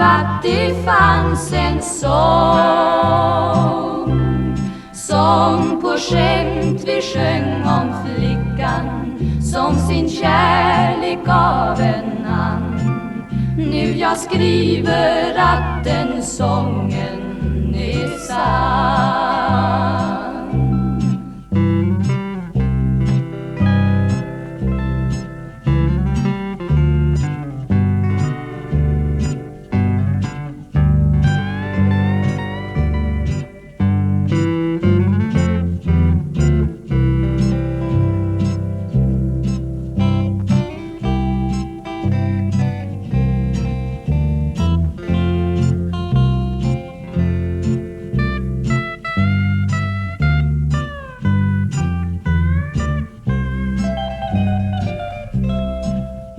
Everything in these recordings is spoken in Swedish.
att det fanns en sång. Sång på skämt vi sjöng om flickan Som sin kärlek gav en ann Nu jag skriver att den sången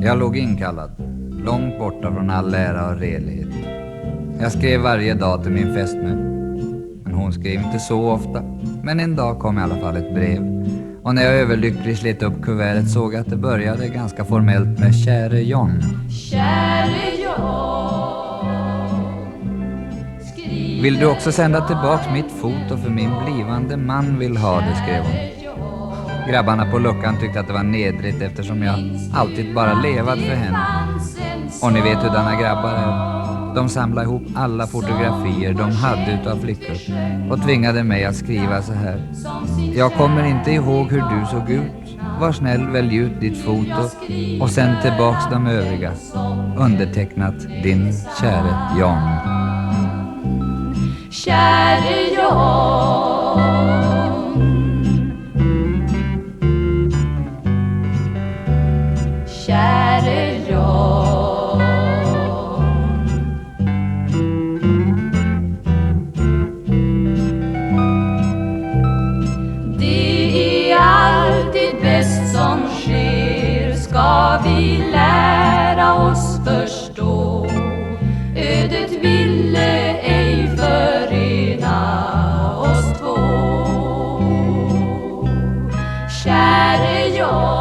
Jag låg inkallad, långt borta från all ära och redlighet. Jag skrev varje dag till min fästmö. Men hon skrev inte så ofta. Men en dag kom i alla fall ett brev. Och när jag överlyckligt slet upp kuvertet såg jag att det började ganska formellt med Käre John. Käre John Vill du också sända tillbaks mitt foto för min blivande man vill ha det, skrev hon. Grabbarna på luckan tyckte att det var nedrigt eftersom jag alltid bara levat för henne. Och ni vet hur denna grabbar är. De samlade ihop alla fotografier de hade utav flickor och tvingade mig att skriva så här. Jag kommer inte ihåg hur du såg ut. Var snäll, välj ut ditt foto och sänd tillbaks de övriga. Undertecknat din käre Jan. Käre John ska vi lära oss förstå. Ödet ville ej förena oss två. Käre jag